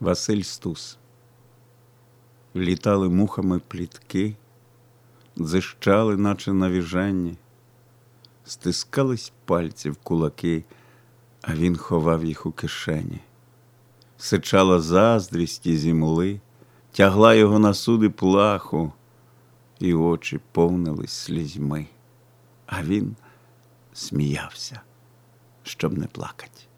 Василь Стус. Літали мухами плітки, дзищали, наче навіжені, стискались пальці в кулаки, а він ховав їх у кишені. Сичала заздрість і зімли, тягла його на суди плаху, і очі повнились слізьми, а він сміявся, щоб не плакать.